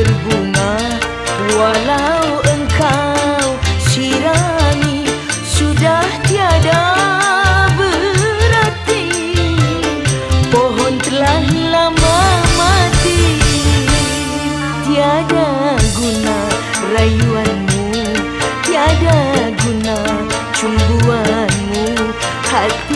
berbunga walau engkau sirami sudah tiada berarti. Pohon telah lama mati. Tiada guna rayuanmu tiada guna cumbuanmu. Hati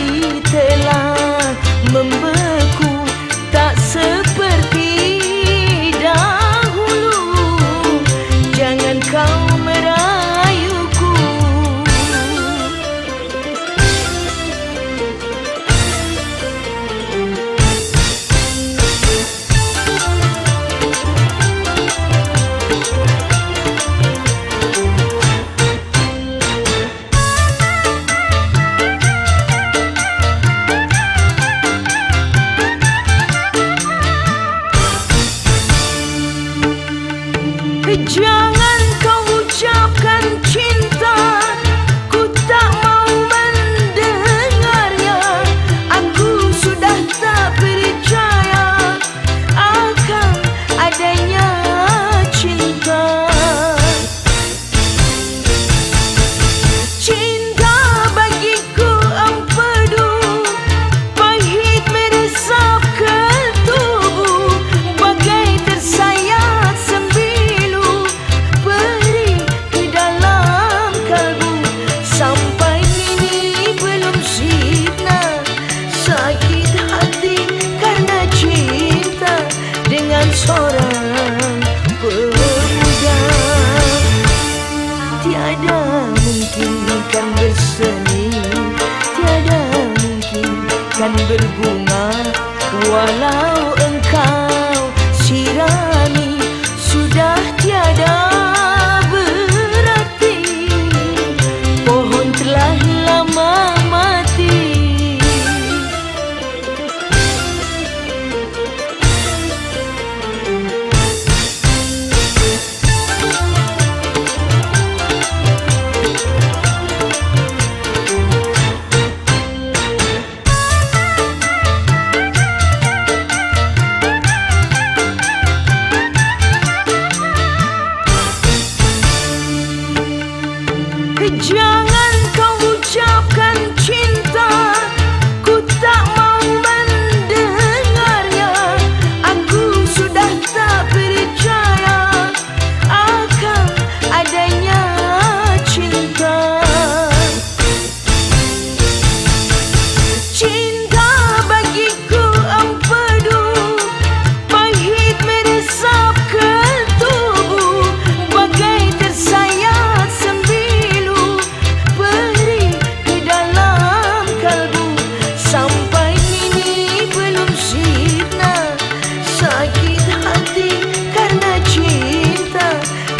sakit hati karena cinta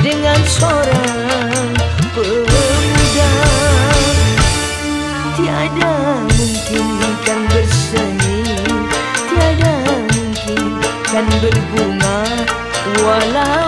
dengan seorang pemuda. Tiada mungkin akan bersenyi tiada mungkin akan berbunga walau